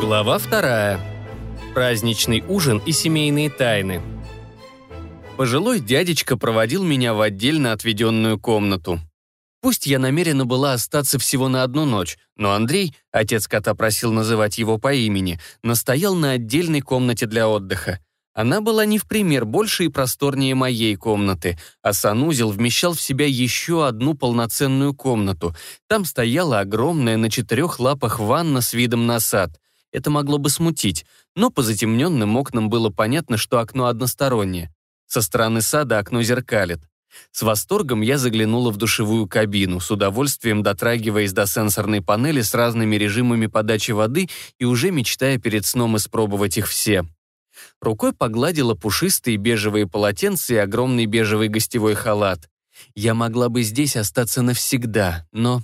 Глава вторая. Праздничный ужин и семейные тайны. Пожилой дядечка проводил меня в отдельно отведенную комнату. Пусть я намерена была остаться всего на одну ночь, но Андрей, отец кота просил называть его по имени, настоял на отдельной комнате для отдыха. Она была не в пример больше и просторнее моей комнаты, а санузел вмещал в себя еще одну полноценную комнату. Там стояла огромная на четырех лапах ванна с видом на сад. Это могло бы смутить, но по затемненным окнам было понятно, что окно одностороннее. Со стороны сада окно зеркалит. С восторгом я заглянула в душевую кабину, с удовольствием дотрагиваясь до сенсорной панели с разными режимами подачи воды и уже мечтая перед сном испробовать их все. Рукой погладила пушистые бежевые полотенца и огромный бежевый гостевой халат. Я могла бы здесь остаться навсегда, но...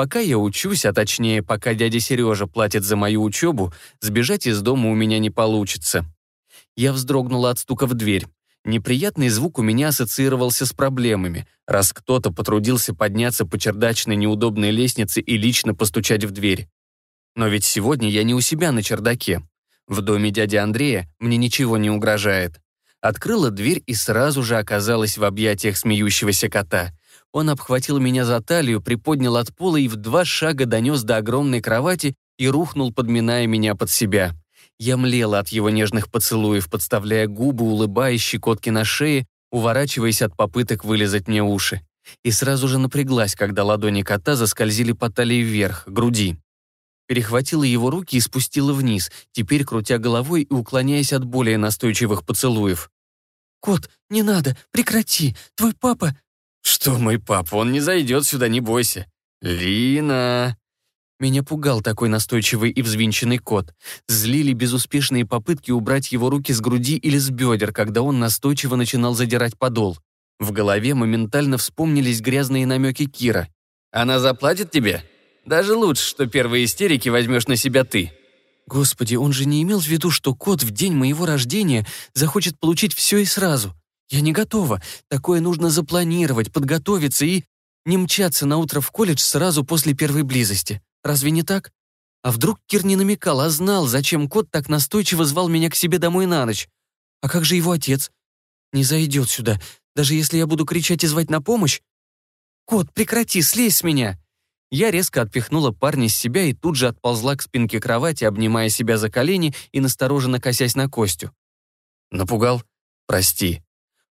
Пока я учусь, а точнее, пока дядя Сережа платит за мою учебу, сбежать из дома у меня не получится. Я вздрогнула от стука в дверь. Неприятный звук у меня ассоциировался с проблемами, раз кто-то потрудился подняться по чердачной неудобной лестнице и лично постучать в дверь. Но ведь сегодня я не у себя на чердаке. В доме дяди Андрея мне ничего не угрожает. Открыла дверь и сразу же оказалась в объятиях смеющегося кота. Он обхватил меня за талию, приподнял от пола и в два шага донес до огромной кровати и рухнул, подминая меня под себя. Я млела от его нежных поцелуев, подставляя губы, улыбаясь щекотки на шее, уворачиваясь от попыток вылезать мне уши. И сразу же напряглась, когда ладони кота заскользили по талии вверх, груди перехватила его руки и спустила вниз, теперь крутя головой и уклоняясь от более настойчивых поцелуев. «Кот, не надо, прекрати, твой папа...» «Что мой папа, он не зайдет сюда, не бойся». «Лина...» Меня пугал такой настойчивый и взвинченный кот. Злили безуспешные попытки убрать его руки с груди или с бедер, когда он настойчиво начинал задирать подол. В голове моментально вспомнились грязные намеки Кира. «Она заплатит тебе?» Даже лучше, что первые истерики возьмешь на себя ты». Господи, он же не имел в виду, что кот в день моего рождения захочет получить все и сразу. Я не готова. Такое нужно запланировать, подготовиться и не мчаться на утро в колледж сразу после первой близости. Разве не так? А вдруг Кир не намекал, а знал, зачем кот так настойчиво звал меня к себе домой на ночь? А как же его отец? Не зайдет сюда, даже если я буду кричать и звать на помощь? Кот, прекрати, слезь с меня! Я резко отпихнула парня с себя и тут же отползла к спинке кровати, обнимая себя за колени и настороженно косясь на Костю. «Напугал? Прости».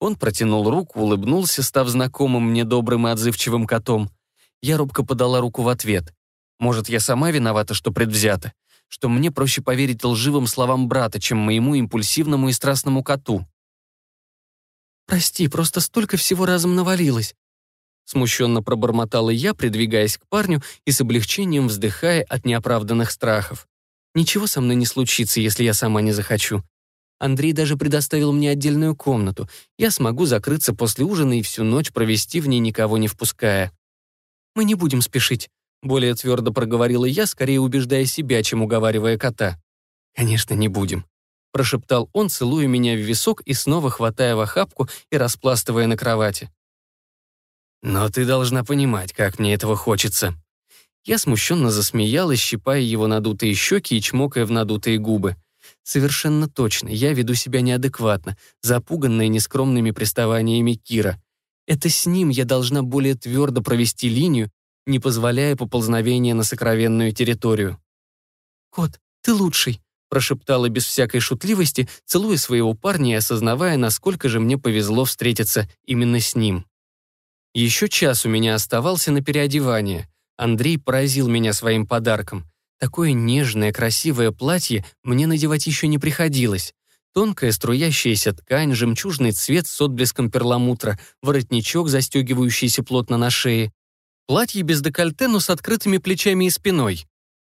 Он протянул руку, улыбнулся, став знакомым мне добрым и отзывчивым котом. Я робко подала руку в ответ. Может, я сама виновата, что предвзята? Что мне проще поверить лживым словам брата, чем моему импульсивному и страстному коту? «Прости, просто столько всего разом навалилось. Смущенно пробормотала я, придвигаясь к парню и с облегчением вздыхая от неоправданных страхов. Ничего со мной не случится, если я сама не захочу. Андрей даже предоставил мне отдельную комнату. Я смогу закрыться после ужина и всю ночь провести в ней, никого не впуская. «Мы не будем спешить», — более твердо проговорила я, скорее убеждая себя, чем уговаривая кота. «Конечно, не будем», — прошептал он, целуя меня в висок и снова хватая в охапку и распластывая на кровати. Но ты должна понимать, как мне этого хочется». Я смущенно засмеялась, щипая его надутые щеки и чмокая в надутые губы. Совершенно точно, я веду себя неадекватно, запуганная нескромными приставаниями Кира. Это с ним я должна более твердо провести линию, не позволяя поползновения на сокровенную территорию. «Кот, ты лучший», — прошептала без всякой шутливости, целуя своего парня и осознавая, насколько же мне повезло встретиться именно с ним. Еще час у меня оставался на переодевание. Андрей поразил меня своим подарком. Такое нежное, красивое платье мне надевать еще не приходилось. Тонкая струящаяся ткань, жемчужный цвет с отблеском перламутра, воротничок, застегивающийся плотно на шее. Платье без декольте, но с открытыми плечами и спиной.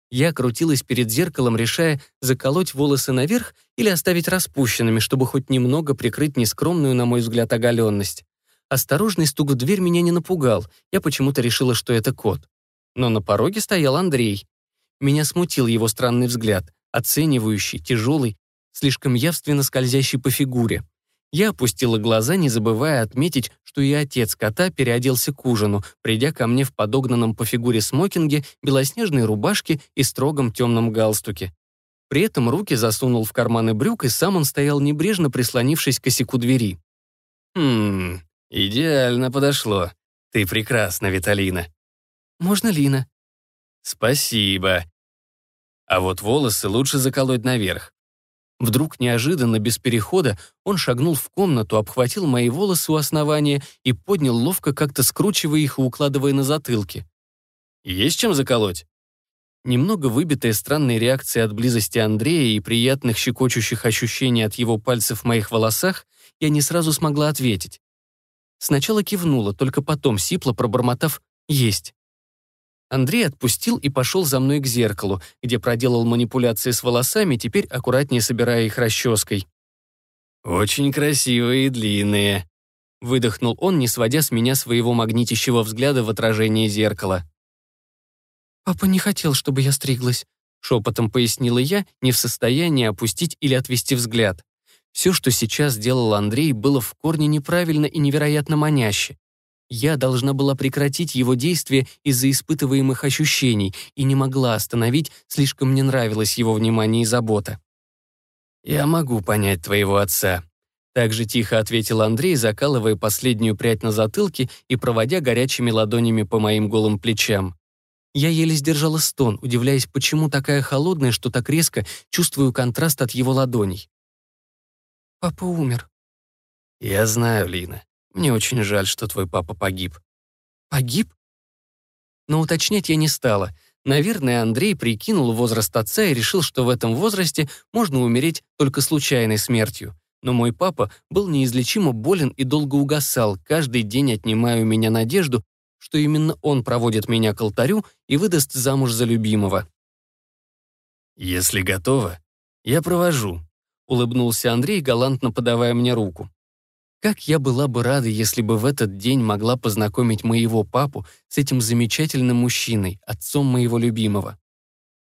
Я крутилась перед зеркалом, решая заколоть волосы наверх или оставить распущенными, чтобы хоть немного прикрыть нескромную, на мой взгляд, оголенность. Осторожный стук в дверь меня не напугал, я почему-то решила, что это кот. Но на пороге стоял Андрей. Меня смутил его странный взгляд, оценивающий, тяжелый, слишком явственно скользящий по фигуре. Я опустила глаза, не забывая отметить, что и отец кота переоделся к ужину, придя ко мне в подогнанном по фигуре смокинге, белоснежной рубашке и строгом темном галстуке. При этом руки засунул в карманы брюк, и сам он стоял небрежно, прислонившись к косяку двери. «Хм, идеально подошло. Ты прекрасна, Виталина». «Можно Лина?» «Спасибо. А вот волосы лучше заколоть наверх. Вдруг неожиданно, без перехода, он шагнул в комнату, обхватил мои волосы у основания и поднял ловко, как-то скручивая их и укладывая на затылке. «Есть чем заколоть?» Немного выбитая странной реакцией от близости Андрея и приятных щекочущих ощущений от его пальцев в моих волосах, я не сразу смогла ответить. Сначала кивнула, только потом сипло пробормотав «Есть». Андрей отпустил и пошел за мной к зеркалу, где проделал манипуляции с волосами, теперь аккуратнее собирая их расческой. «Очень красивые и длинные», — выдохнул он, не сводя с меня своего магнитящего взгляда в отражение зеркала. «Папа не хотел, чтобы я стриглась», — шепотом пояснила я, не в состоянии опустить или отвести взгляд. Все, что сейчас делал Андрей, было в корне неправильно и невероятно маняще. Я должна была прекратить его действия из-за испытываемых ощущений и не могла остановить, слишком мне нравилось его внимание и забота. «Я могу понять твоего отца», — так же тихо ответил Андрей, закалывая последнюю прядь на затылке и проводя горячими ладонями по моим голым плечам. Я еле сдержала стон, удивляясь, почему такая холодная, что так резко чувствую контраст от его ладоней. «Папа умер». «Я знаю, Лина. Мне очень жаль, что твой папа погиб». «Погиб?» Но уточнять я не стала. Наверное, Андрей прикинул возраст отца и решил, что в этом возрасте можно умереть только случайной смертью. Но мой папа был неизлечимо болен и долго угасал, каждый день отнимая у меня надежду, что именно он проводит меня к алтарю и выдаст замуж за любимого. «Если готова, я провожу», — улыбнулся Андрей, галантно подавая мне руку. Как я была бы рада, если бы в этот день могла познакомить моего папу с этим замечательным мужчиной, отцом моего любимого.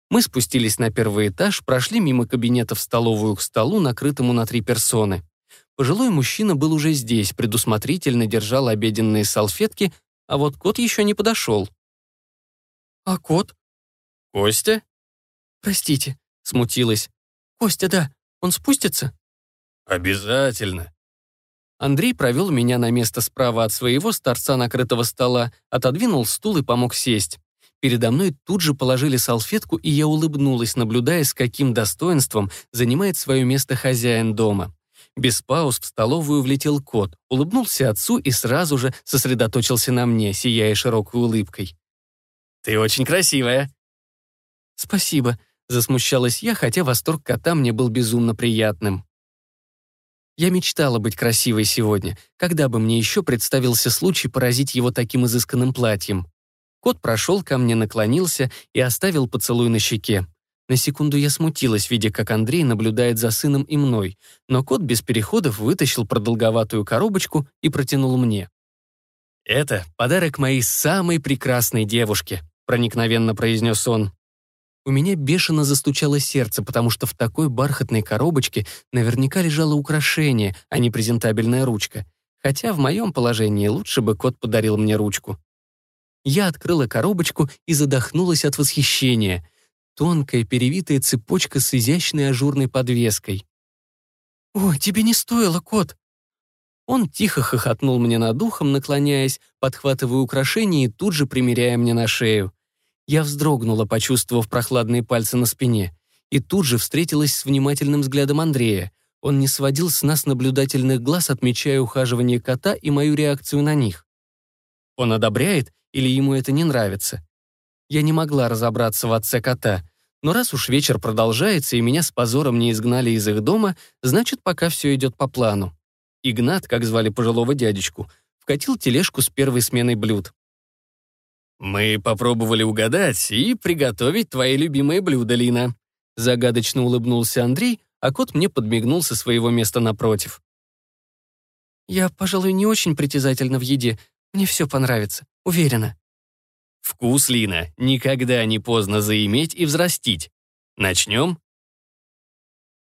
Мы спустились на первый этаж, прошли мимо кабинета в столовую к столу, накрытому на три персоны. Пожилой мужчина был уже здесь, предусмотрительно держал обеденные салфетки, а вот кот еще не подошел. «А кот?» «Костя?» «Простите», — смутилась. «Костя, да, он спустится?» «Обязательно», Андрей провел меня на место справа от своего с торца накрытого стола, отодвинул стул и помог сесть. Передо мной тут же положили салфетку, и я улыбнулась, наблюдая, с каким достоинством занимает свое место хозяин дома. Без пауз в столовую влетел кот, улыбнулся отцу и сразу же сосредоточился на мне, сияя широкой улыбкой. «Ты очень красивая». «Спасибо», — засмущалась я, хотя восторг кота мне был безумно приятным. Я мечтала быть красивой сегодня, когда бы мне еще представился случай поразить его таким изысканным платьем. Кот прошел ко мне, наклонился и оставил поцелуй на щеке. На секунду я смутилась, видя, как Андрей наблюдает за сыном и мной, но кот без переходов вытащил продолговатую коробочку и протянул мне. «Это подарок моей самой прекрасной девушке», — проникновенно произнес он. У меня бешено застучало сердце, потому что в такой бархатной коробочке наверняка лежало украшение, а не презентабельная ручка. Хотя в моем положении лучше бы кот подарил мне ручку. Я открыла коробочку и задохнулась от восхищения. Тонкая перевитая цепочка с изящной ажурной подвеской. «О, тебе не стоило, кот!» Он тихо хохотнул мне над ухом, наклоняясь, подхватывая украшение и тут же примеряя мне на шею. Я вздрогнула, почувствовав прохладные пальцы на спине, и тут же встретилась с внимательным взглядом Андрея. Он не сводил с нас наблюдательных глаз, отмечая ухаживание кота и мою реакцию на них. Он одобряет или ему это не нравится? Я не могла разобраться в отце кота, но раз уж вечер продолжается и меня с позором не изгнали из их дома, значит, пока все идет по плану. Игнат, как звали пожилого дядечку, вкатил тележку с первой сменой блюд. «Мы попробовали угадать и приготовить твои любимые блюда, Лина», загадочно улыбнулся Андрей, а кот мне подмигнул со своего места напротив. «Я, пожалуй, не очень притязательна в еде. Мне все понравится, уверена». «Вкус, Лина, никогда не поздно заиметь и взрастить. Начнем?»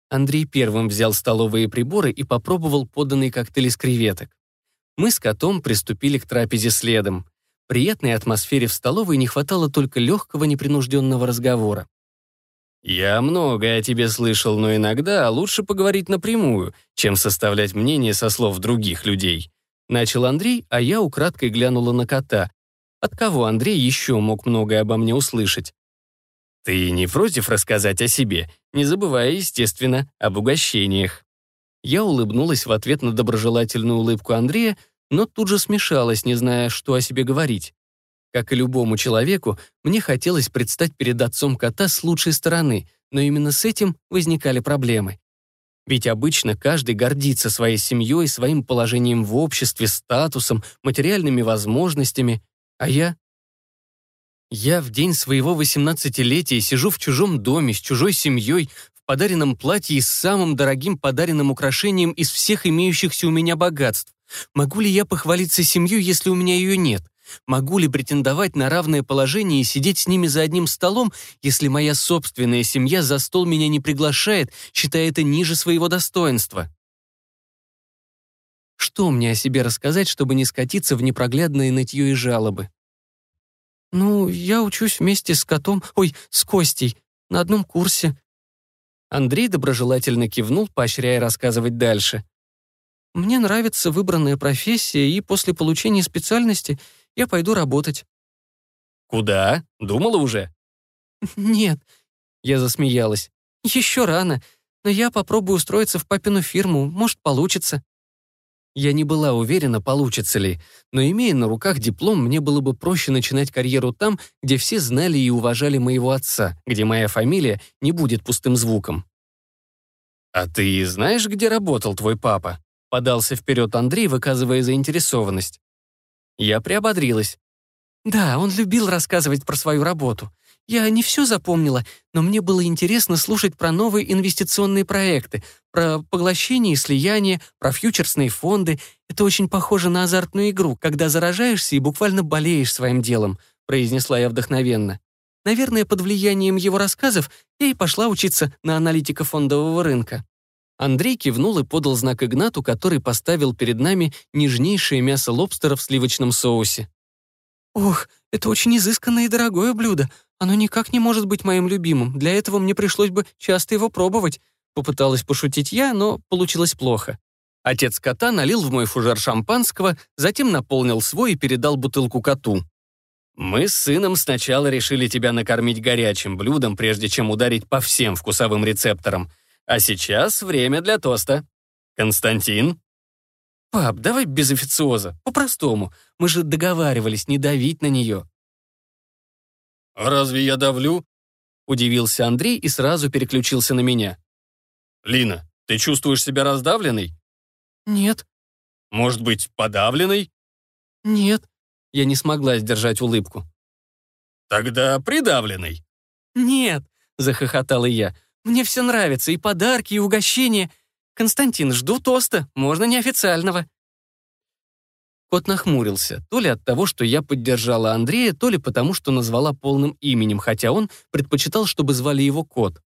Андрей первым взял столовые приборы и попробовал поданный коктейль из креветок. Мы с котом приступили к трапезе следом. Приятной атмосфере в столовой не хватало только легкого непринужденного разговора. «Я многое о тебе слышал, но иногда лучше поговорить напрямую, чем составлять мнение со слов других людей». Начал Андрей, а я украдкой глянула на кота. От кого Андрей еще мог многое обо мне услышать? «Ты не против рассказать о себе, не забывая, естественно, об угощениях?» Я улыбнулась в ответ на доброжелательную улыбку Андрея, но тут же смешалась, не зная, что о себе говорить. Как и любому человеку, мне хотелось предстать перед отцом кота с лучшей стороны, но именно с этим возникали проблемы. Ведь обычно каждый гордится своей семьей, своим положением в обществе, статусом, материальными возможностями, а я... Я в день своего 18-летия сижу в чужом доме с чужой семьей, в подаренном платье и с самым дорогим подаренным украшением из всех имеющихся у меня богатств. Могу ли я похвалиться семьей, если у меня ее нет? Могу ли претендовать на равное положение и сидеть с ними за одним столом, если моя собственная семья за стол меня не приглашает, считая это ниже своего достоинства? Что мне о себе рассказать, чтобы не скатиться в непроглядное нытье и жалобы? Ну, я учусь вместе с котом, ой, с Костей, на одном курсе. Андрей доброжелательно кивнул, поощряя рассказывать дальше. Мне нравится выбранная профессия, и после получения специальности я пойду работать». «Куда? Думала уже?» «Нет», — я засмеялась. «Еще рано, но я попробую устроиться в папину фирму, может, получится». Я не была уверена, получится ли, но имея на руках диплом, мне было бы проще начинать карьеру там, где все знали и уважали моего отца, где моя фамилия не будет пустым звуком. «А ты знаешь, где работал твой папа?» Подался вперед Андрей, выказывая заинтересованность. Я приободрилась. Да, он любил рассказывать про свою работу. Я не все запомнила, но мне было интересно слушать про новые инвестиционные проекты, про поглощение и слияние, про фьючерсные фонды. Это очень похоже на азартную игру, когда заражаешься и буквально болеешь своим делом, произнесла я вдохновенно. Наверное, под влиянием его рассказов я и пошла учиться на аналитика фондового рынка. Андрей кивнул и подал знак Игнату, который поставил перед нами нежнейшее мясо лобстера в сливочном соусе. «Ох, это очень изысканное и дорогое блюдо. Оно никак не может быть моим любимым. Для этого мне пришлось бы часто его пробовать». Попыталась пошутить я, но получилось плохо. Отец кота налил в мой фужер шампанского, затем наполнил свой и передал бутылку коту. «Мы с сыном сначала решили тебя накормить горячим блюдом, прежде чем ударить по всем вкусовым рецепторам. А сейчас время для тоста. Константин?» «Пап, давай без официоза, по-простому. Мы же договаривались не давить на нее». «Разве я давлю?» Удивился Андрей и сразу переключился на меня. «Лина, ты чувствуешь себя раздавленной?» «Нет». «Может быть, подавленной?» «Нет». Я не смогла сдержать улыбку. «Тогда придавленной?» «Нет», — захохотала я. Мне все нравится, и подарки, и угощения. Константин, жду тоста, можно неофициального». Кот нахмурился, то ли от того, что я поддержала Андрея, то ли потому, что назвала полным именем, хотя он предпочитал, чтобы звали его Кот.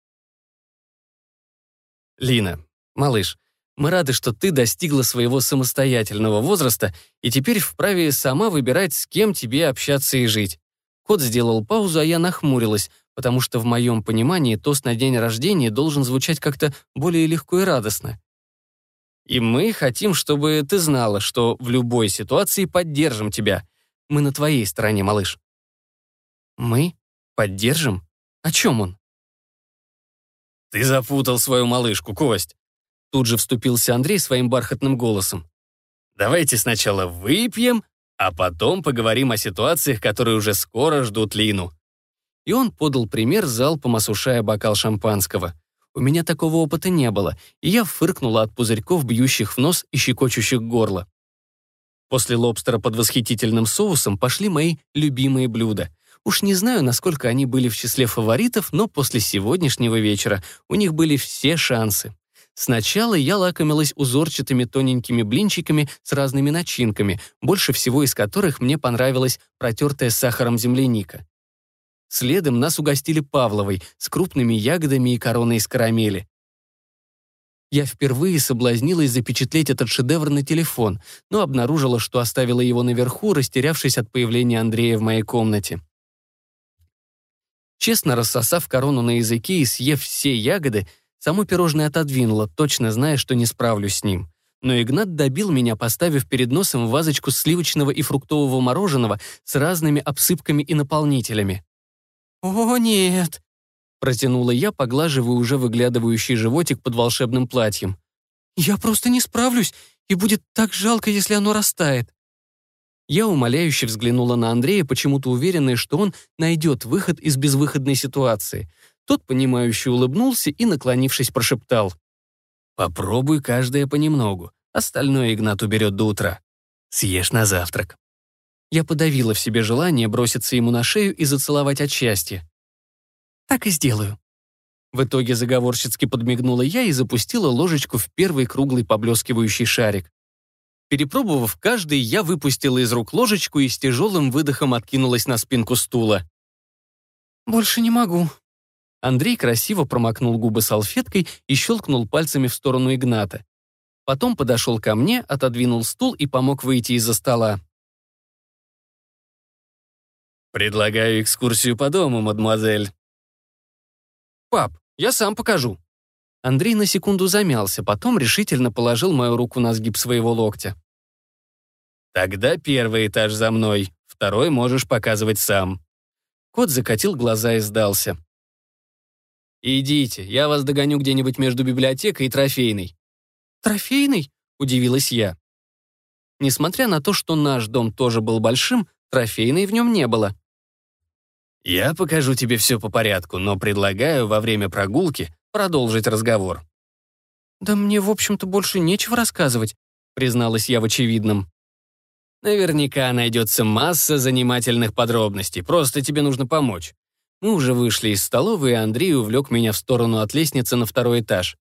«Лина, малыш, мы рады, что ты достигла своего самостоятельного возраста и теперь вправе сама выбирать, с кем тебе общаться и жить». Кот сделал паузу, а я нахмурилась, потому что в моем понимании тост на день рождения должен звучать как-то более легко и радостно. И мы хотим, чтобы ты знала, что в любой ситуации поддержим тебя. Мы на твоей стороне, малыш. Мы? Поддержим? О чем он? Ты запутал свою малышку, Кость. Тут же вступился Андрей своим бархатным голосом. Давайте сначала выпьем, а потом поговорим о ситуациях, которые уже скоро ждут Лину и он подал пример, залпом осушая бокал шампанского. У меня такого опыта не было, и я фыркнула от пузырьков, бьющих в нос и щекочущих горло. После лобстера под восхитительным соусом пошли мои любимые блюда. Уж не знаю, насколько они были в числе фаворитов, но после сегодняшнего вечера у них были все шансы. Сначала я лакомилась узорчатыми тоненькими блинчиками с разными начинками, больше всего из которых мне понравилась протертая сахаром земляника. Следом нас угостили Павловой с крупными ягодами и короной из карамели. Я впервые соблазнилась запечатлеть этот шедевр на телефон, но обнаружила, что оставила его наверху, растерявшись от появления Андрея в моей комнате. Честно рассосав корону на языке и съев все ягоды, само пирожное отодвинула, точно зная, что не справлюсь с ним. Но Игнат добил меня, поставив перед носом вазочку сливочного и фруктового мороженого с разными обсыпками и наполнителями. «О, нет!» — протянула я, поглаживая уже выглядывающий животик под волшебным платьем. «Я просто не справлюсь, и будет так жалко, если оно растает». Я умоляюще взглянула на Андрея, почему-то уверенная, что он найдет выход из безвыходной ситуации. Тот, понимающе улыбнулся и, наклонившись, прошептал. «Попробуй каждое понемногу. Остальное Игнат уберет до утра. Съешь на завтрак». Я подавила в себе желание броситься ему на шею и зацеловать от счастья. «Так и сделаю». В итоге заговорщицки подмигнула я и запустила ложечку в первый круглый поблескивающий шарик. Перепробовав каждый, я выпустила из рук ложечку и с тяжелым выдохом откинулась на спинку стула. «Больше не могу». Андрей красиво промокнул губы салфеткой и щелкнул пальцами в сторону Игната. Потом подошел ко мне, отодвинул стул и помог выйти из-за стола. «Предлагаю экскурсию по дому, мадемуазель». «Пап, я сам покажу». Андрей на секунду замялся, потом решительно положил мою руку на сгиб своего локтя. «Тогда первый этаж за мной, второй можешь показывать сам». Кот закатил глаза и сдался. «Идите, я вас догоню где-нибудь между библиотекой и трофейной». «Трофейной?» — удивилась я. Несмотря на то, что наш дом тоже был большим, трофейной в нем не было. «Я покажу тебе все по порядку, но предлагаю во время прогулки продолжить разговор». «Да мне, в общем-то, больше нечего рассказывать», — призналась я в очевидном. Наверняка найдется масса занимательных подробностей, просто тебе нужно помочь. Мы уже вышли из столовой, и Андрей увлек меня в сторону от лестницы на второй этаж.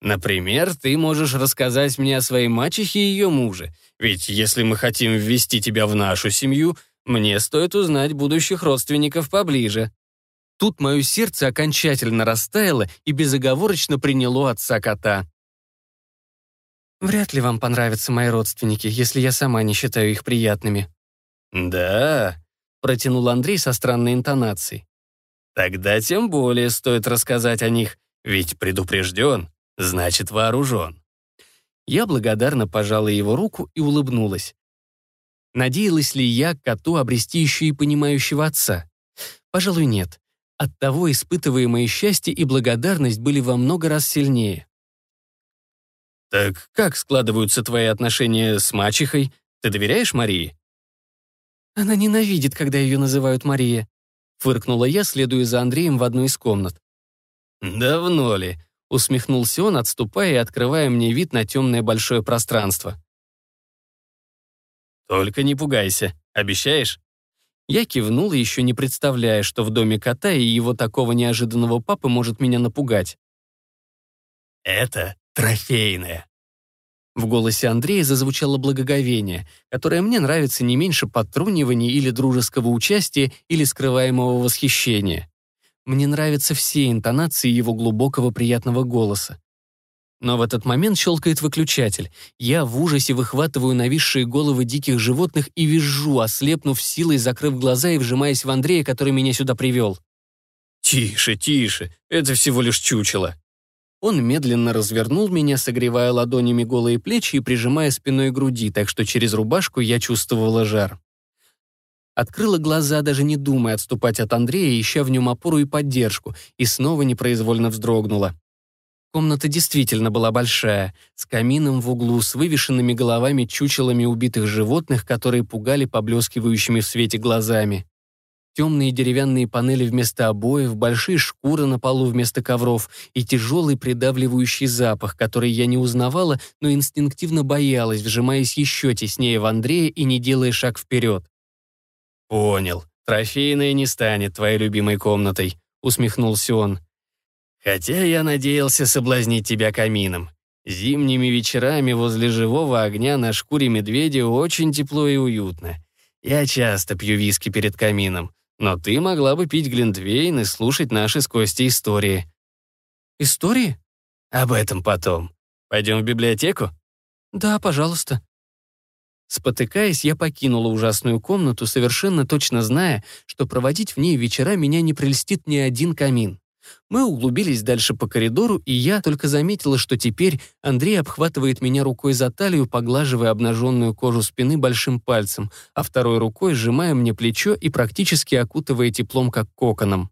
Например, ты можешь рассказать мне о своей мачехе и ее муже, ведь если мы хотим ввести тебя в нашу семью, мне стоит узнать будущих родственников поближе». Тут мое сердце окончательно растаяло и безоговорочно приняло отца кота. Вряд ли вам понравятся мои родственники, если я сама не считаю их приятными». «Да», — протянул Андрей со странной интонацией. «Тогда тем более стоит рассказать о них, ведь предупрежден, значит вооружен». Я благодарно пожала его руку и улыбнулась. Надеялась ли я коту обрести еще и понимающего отца? Пожалуй, нет. Оттого испытываемое счастье и благодарность были во много раз сильнее. «Так как складываются твои отношения с мачехой? Ты доверяешь Марии?» «Она ненавидит, когда ее называют Мария», — фыркнула я, следуя за Андреем в одну из комнат. «Давно ли?» — усмехнулся он, отступая и открывая мне вид на темное большое пространство. «Только не пугайся. Обещаешь?» Я кивнул, еще не представляя, что в доме кота и его такого неожиданного папы может меня напугать. «Это трофейная». В голосе Андрея зазвучало благоговение, которое мне нравится не меньше подтрунивания или дружеского участия или скрываемого восхищения. Мне нравятся все интонации его глубокого приятного голоса. Но в этот момент щелкает выключатель. Я в ужасе выхватываю нависшие головы диких животных и визжу, ослепнув силой, закрыв глаза и вжимаясь в Андрея, который меня сюда привел. «Тише, тише, это всего лишь чучело», он медленно развернул меня, согревая ладонями голые плечи и прижимая спиной груди, так что через рубашку я чувствовала жар. Открыла глаза, даже не думая отступать от Андрея, ища в нем опору и поддержку, и снова непроизвольно вздрогнула. Комната действительно была большая, с камином в углу, с вывешенными головами чучелами убитых животных, которые пугали поблескивающими в свете глазами темные деревянные панели вместо обоев, большие шкуры на полу вместо ковров и тяжелый придавливающий запах, который я не узнавала, но инстинктивно боялась, вжимаясь еще теснее в Андрея и не делая шаг вперед. «Понял. Трофейная не станет твоей любимой комнатой», — усмехнулся он. «Хотя я надеялся соблазнить тебя камином. Зимними вечерами возле живого огня на шкуре медведя очень тепло и уютно. Я часто пью виски перед камином, но ты могла бы пить Глинтвейн и слушать наши с Костей истории». «Истории?» «Об этом потом. Пойдем в библиотеку?» «Да, пожалуйста». Спотыкаясь, я покинула ужасную комнату, совершенно точно зная, что проводить в ней вечера меня не прельстит ни один камин. Мы углубились дальше по коридору, и я только заметила, что теперь Андрей обхватывает меня рукой за талию, поглаживая обнаженную кожу спины большим пальцем, а второй рукой сжимая мне плечо и практически окутывая теплом, как коконом.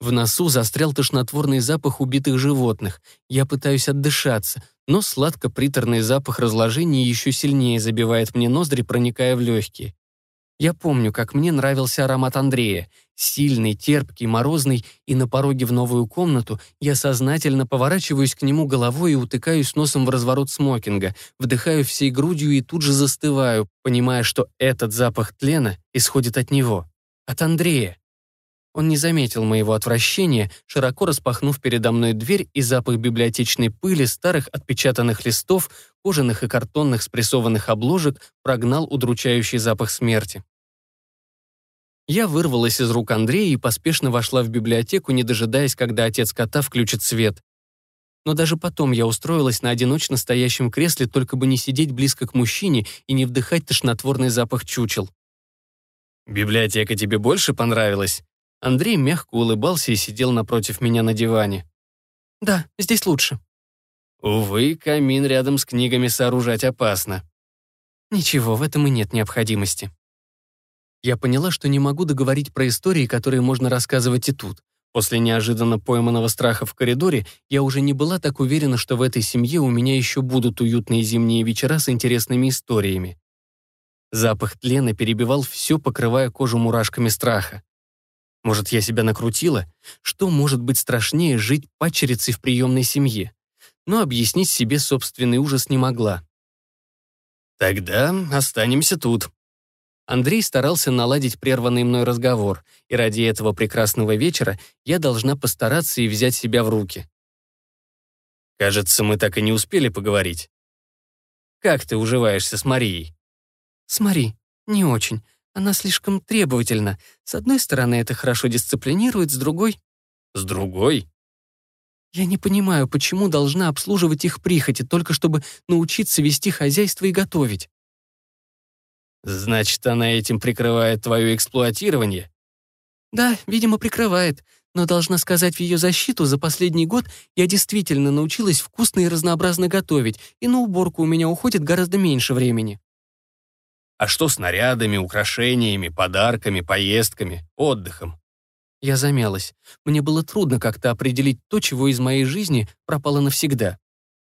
В носу застрял тошнотворный запах убитых животных. Я пытаюсь отдышаться, но сладко-приторный запах разложения еще сильнее забивает мне ноздри, проникая в легкие. Я помню, как мне нравился аромат Андрея. Сильный, терпкий, морозный, и на пороге в новую комнату я сознательно поворачиваюсь к нему головой и утыкаюсь носом в разворот смокинга, вдыхаю всей грудью и тут же застываю, понимая, что этот запах тлена исходит от него. От Андрея. Он не заметил моего отвращения, широко распахнув передо мной дверь, и запах библиотечной пыли, старых отпечатанных листов, кожаных и картонных спрессованных обложек прогнал удручающий запах смерти. Я вырвалась из рук Андрея и поспешно вошла в библиотеку, не дожидаясь, когда отец кота включит свет. Но даже потом я устроилась на одиночно стоящем кресле, только бы не сидеть близко к мужчине и не вдыхать тошнотворный запах чучел. «Библиотека тебе больше понравилась?» Андрей мягко улыбался и сидел напротив меня на диване. «Да, здесь лучше». «Увы, камин рядом с книгами сооружать опасно». «Ничего, в этом и нет необходимости». Я поняла, что не могу договорить про истории, которые можно рассказывать и тут. После неожиданно пойманного страха в коридоре я уже не была так уверена, что в этой семье у меня еще будут уютные зимние вечера с интересными историями. Запах тлена перебивал все, покрывая кожу мурашками страха. Может, я себя накрутила? Что может быть страшнее жить падчерицей в приемной семье? Но объяснить себе собственный ужас не могла. «Тогда останемся тут». Андрей старался наладить прерванный мной разговор, и ради этого прекрасного вечера я должна постараться и взять себя в руки. «Кажется, мы так и не успели поговорить. Как ты уживаешься с Марией?» «С Мари. Не очень. Она слишком требовательна. С одной стороны, это хорошо дисциплинирует, с другой... С другой? Я не понимаю, почему должна обслуживать их прихоти, только чтобы научиться вести хозяйство и готовить. Значит, она этим прикрывает твое эксплуатирование? Да, видимо, прикрывает. Но должна сказать в ее защиту, за последний год я действительно научилась вкусно и разнообразно готовить, и на уборку у меня уходит гораздо меньше времени. А что с нарядами, украшениями, подарками, поездками, отдыхом? Я замялась. Мне было трудно как-то определить то, чего из моей жизни пропало навсегда.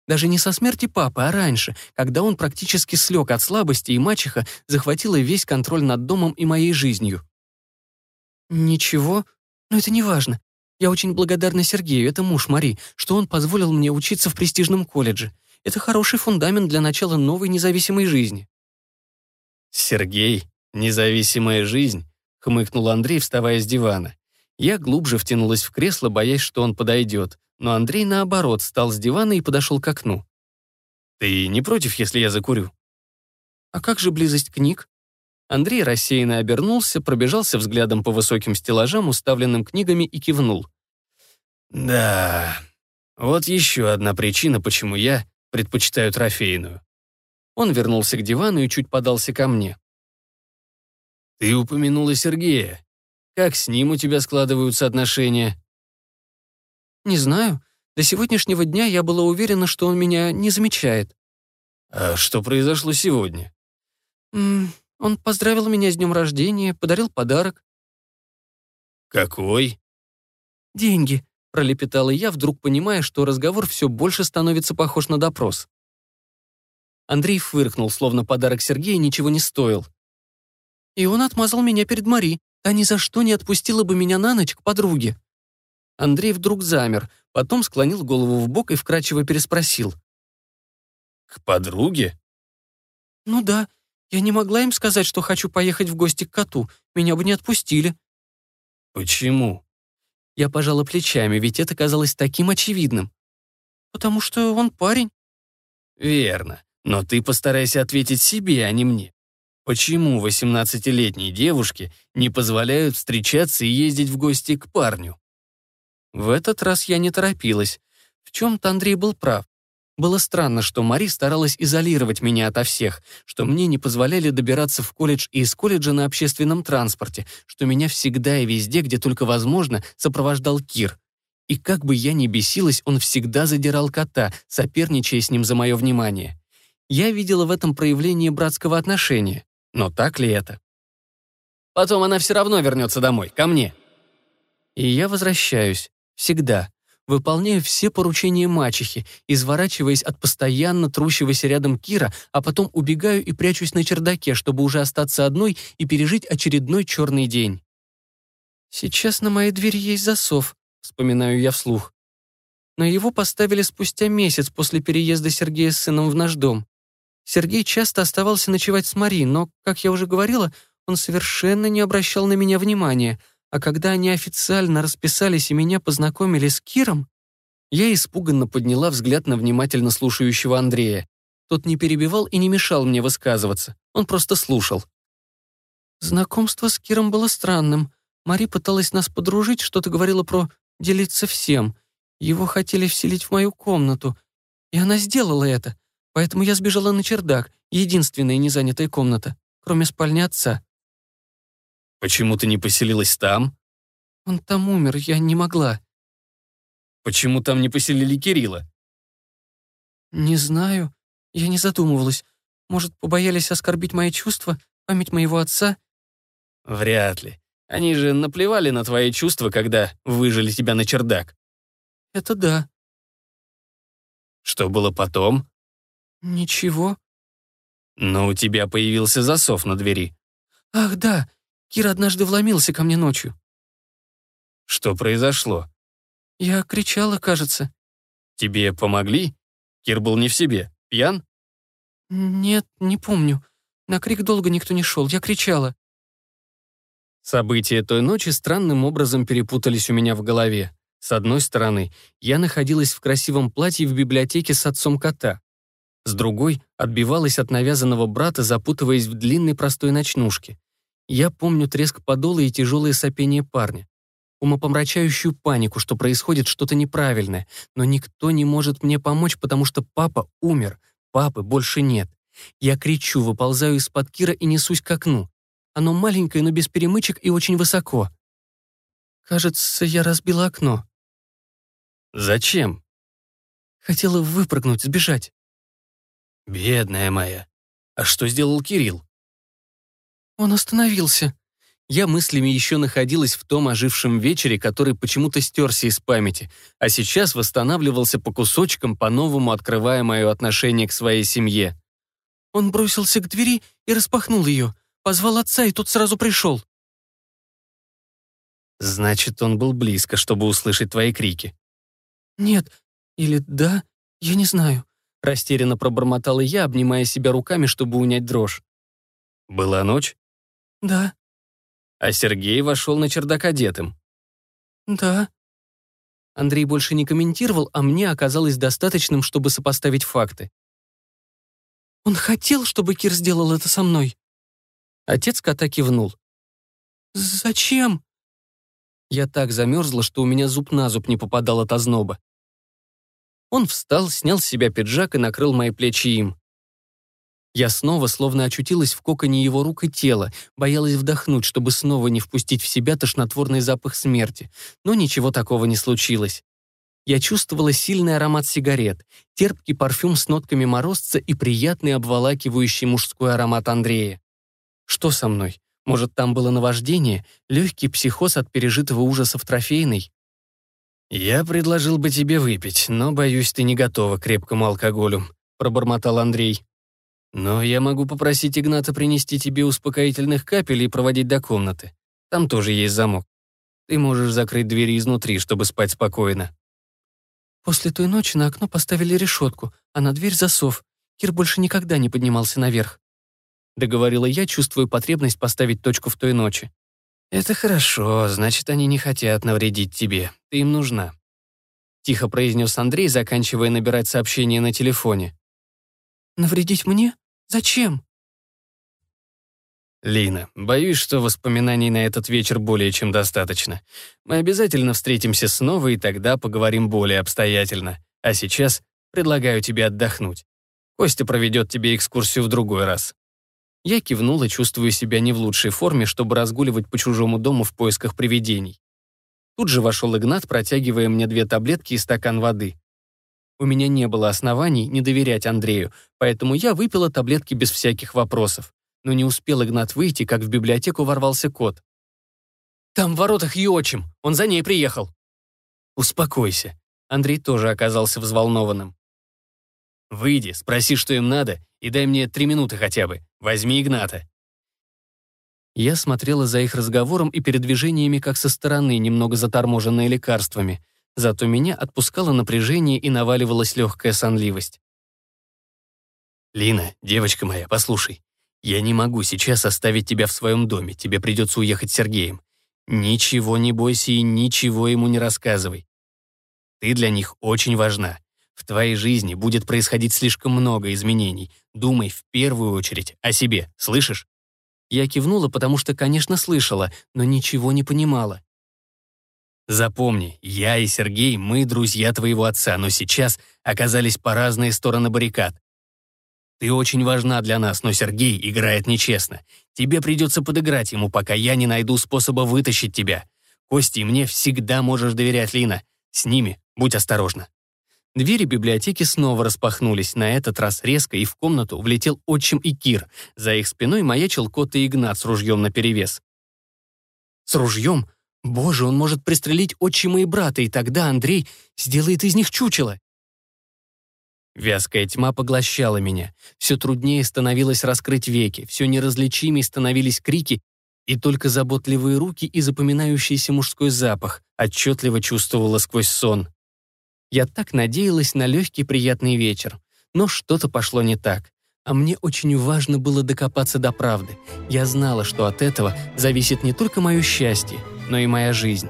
Даже не со смерти папы, а раньше, когда он практически слег от слабости, и мачеха захватила весь контроль над домом и моей жизнью. Ничего, но это не важно. Я очень благодарна Сергею, это муж Мари, что он позволил мне учиться в престижном колледже. Это хороший фундамент для начала новой независимой жизни. «Сергей, независимая жизнь», — хмыкнул Андрей, вставая с дивана. Я глубже втянулась в кресло, боясь, что он подойдет, но Андрей, наоборот, встал с дивана и подошел к окну. «Ты не против, если я закурю?» «А как же близость книг?» Андрей рассеянно обернулся, пробежался взглядом по высоким стеллажам, уставленным книгами, и кивнул. «Да, вот еще одна причина, почему я предпочитаю трофейную. Он вернулся к дивану и чуть подался ко мне. «Ты упомянула Сергея. Как с ним у тебя складываются отношения?» «Не знаю. До сегодняшнего дня я была уверена, что он меня не замечает». «А что произошло сегодня?» М -м, «Он поздравил меня с днем рождения, подарил подарок». «Какой?» «Деньги», — пролепетала я, вдруг понимая, что разговор все больше становится похож на допрос. Андрей фыркнул, словно подарок Сергея ничего не стоил. И он отмазал меня перед Мари. а ни за что не отпустила бы меня на ночь к подруге. Андрей вдруг замер, потом склонил голову в бок и вкрадчиво переспросил. «К подруге?» «Ну да. Я не могла им сказать, что хочу поехать в гости к коту. Меня бы не отпустили». «Почему?» Я пожала плечами, ведь это казалось таким очевидным. «Потому что он парень». «Верно. Но ты постарайся ответить себе, а не мне. Почему 18-летние девушки не позволяют встречаться и ездить в гости к парню? В этот раз я не торопилась. В чем-то Андрей был прав. Было странно, что Мари старалась изолировать меня ото всех, что мне не позволяли добираться в колледж и из колледжа на общественном транспорте, что меня всегда и везде, где только возможно, сопровождал Кир. И как бы я ни бесилась, он всегда задирал кота, соперничая с ним за мое внимание. Я видела в этом проявление братского отношения. Но так ли это? Потом она все равно вернется домой, ко мне. И я возвращаюсь. Всегда выполняю все поручения мачехи, изворачиваясь от постоянно трущегося рядом Кира, а потом убегаю и прячусь на чердаке, чтобы уже остаться одной и пережить очередной черный день. «Сейчас на моей двери есть засов», — вспоминаю я вслух. Но его поставили спустя месяц после переезда Сергея с сыном в наш дом. Сергей часто оставался ночевать с Мари, но, как я уже говорила, он совершенно не обращал на меня внимания — а когда они официально расписались и меня познакомили с Киром, я испуганно подняла взгляд на внимательно слушающего Андрея. Тот не перебивал и не мешал мне высказываться, он просто слушал. Знакомство с Киром было странным. Мари пыталась нас подружить, что-то говорила про «делиться всем». Его хотели вселить в мою комнату, и она сделала это, поэтому я сбежала на чердак, единственная незанятая комната, кроме спальни отца. Почему ты не поселилась там? Он там умер, я не могла. Почему там не поселили Кирилла? Не знаю. Я не задумывалась. Может, побоялись оскорбить мои чувства, память моего отца? Вряд ли. Они же наплевали на твои чувства, когда выжили тебя на чердак. Это да. Что было потом? Ничего. Но у тебя появился засов на двери. Ах, да. Кир однажды вломился ко мне ночью». «Что произошло?» «Я кричала, кажется». «Тебе помогли? Кир был не в себе. Пьян?» «Нет, не помню. На крик долго никто не шел. Я кричала». События той ночи странным образом перепутались у меня в голове. С одной стороны, я находилась в красивом платье в библиотеке с отцом кота. С другой, отбивалась от навязанного брата, запутываясь в длинной простой ночнушке. Я помню треск подола и тяжелое сопение парня. Умопомрачающую панику, что происходит что-то неправильное, но никто не может мне помочь, потому что папа умер, папы больше нет. Я кричу, выползаю из-под Кира и несусь к окну. Оно маленькое, но без перемычек и очень высоко. Кажется, я разбила окно. Зачем? Хотела выпрыгнуть, сбежать. Бедная моя. А что сделал Кирилл? Он остановился. Я мыслями еще находилась в том ожившем вечере, который почему-то стерся из памяти, а сейчас восстанавливался по кусочкам, по-новому открывая мое отношение к своей семье. Он бросился к двери и распахнул ее, позвал отца, и тот сразу пришел. Значит, он был близко, чтобы услышать твои крики. Нет, или да, я не знаю. Растерянно пробормотала я, обнимая себя руками, чтобы унять дрожь. Была ночь? «Да». А Сергей вошел на чердак одетым. «Да». Андрей больше не комментировал, а мне оказалось достаточным, чтобы сопоставить факты. «Он хотел, чтобы Кир сделал это со мной?» Отец кота кивнул. «Зачем?» Я так замерзла, что у меня зуб на зуб не попадал от озноба. Он встал, снял с себя пиджак и накрыл мои плечи им. Я снова словно очутилась в коконе его рук и тела, боялась вдохнуть, чтобы снова не впустить в себя тошнотворный запах смерти. Но ничего такого не случилось. Я чувствовала сильный аромат сигарет, терпкий парфюм с нотками морозца и приятный обволакивающий мужской аромат Андрея. Что со мной? Может, там было наваждение, легкий психоз от пережитого ужаса в трофейной? «Я предложил бы тебе выпить, но, боюсь, ты не готова к крепкому алкоголю», пробормотал Андрей. Но я могу попросить Игната принести тебе успокоительных капель и проводить до комнаты. Там тоже есть замок. Ты можешь закрыть двери изнутри, чтобы спать спокойно. После той ночи на окно поставили решетку, а на дверь засов. Кир больше никогда не поднимался наверх. Договорила я, чувствуя потребность поставить точку в той ночи. «Это хорошо, значит, они не хотят навредить тебе. Ты им нужна», — тихо произнес Андрей, заканчивая набирать сообщение на телефоне. Навредить мне? Зачем? Лина, боюсь, что воспоминаний на этот вечер более чем достаточно. Мы обязательно встретимся снова, и тогда поговорим более обстоятельно. А сейчас Предлагаю тебе отдохнуть. Костя проведет тебе экскурсию в другой раз». Я кивнула, чувствуя себя не в лучшей форме, чтобы разгуливать по чужому дому в поисках привидений. Тут же вошел Игнат, протягивая мне две таблетки и стакан воды. У меня не было оснований не доверять Андрею, поэтому я выпила таблетки без всяких вопросов. Но не успел Игнат выйти, как в библиотеку ворвался кот. «Там в воротах ее отчим, он за ней приехал». «Успокойся». Андрей тоже оказался взволнованным. «Выйди, спроси, что им надо, и дай мне три минуты хотя бы. Возьми Игната». Я смотрела за их разговором и передвижениями как со стороны, немного заторможенные лекарствами. Зато меня отпускало напряжение и наваливалась легкая сонливость. «Лина, девочка моя, послушай. Я не могу сейчас оставить тебя в своем доме, тебе придется уехать с Сергеем. Ничего не бойся и ничего ему не рассказывай. Ты для них очень важна. В твоей жизни будет происходить слишком много изменений. Думай в первую очередь о себе, слышишь? Я кивнула, потому что, конечно, слышала, но ничего не понимала. Запомни, я и Сергей, мы друзья твоего отца, но сейчас оказались по разные стороны баррикад. Ты очень важна для нас, но Сергей играет нечестно. Тебе придется подыграть ему, пока я не найду способа вытащить тебя. Кости, мне всегда можешь доверять, Лина. С ними будь осторожна. Двери библиотеки снова распахнулись, на этот раз резко, и в комнату влетел отчим и Кир. За их спиной маячил кот и Игнат с ружьем наперевес. «С ружьем? Боже, он может пристрелить отчима и брата, и тогда Андрей сделает из них чучело!» Вязкая тьма поглощала меня. Все труднее становилось раскрыть веки, все неразличимее становились крики, и только заботливые руки и запоминающийся мужской запах отчетливо чувствовала сквозь сон. Я так надеялась на легкий приятный вечер, но что-то пошло не так. А мне очень важно было докопаться до правды. Я знала, что от этого зависит не только мое счастье, но и моя жизнь.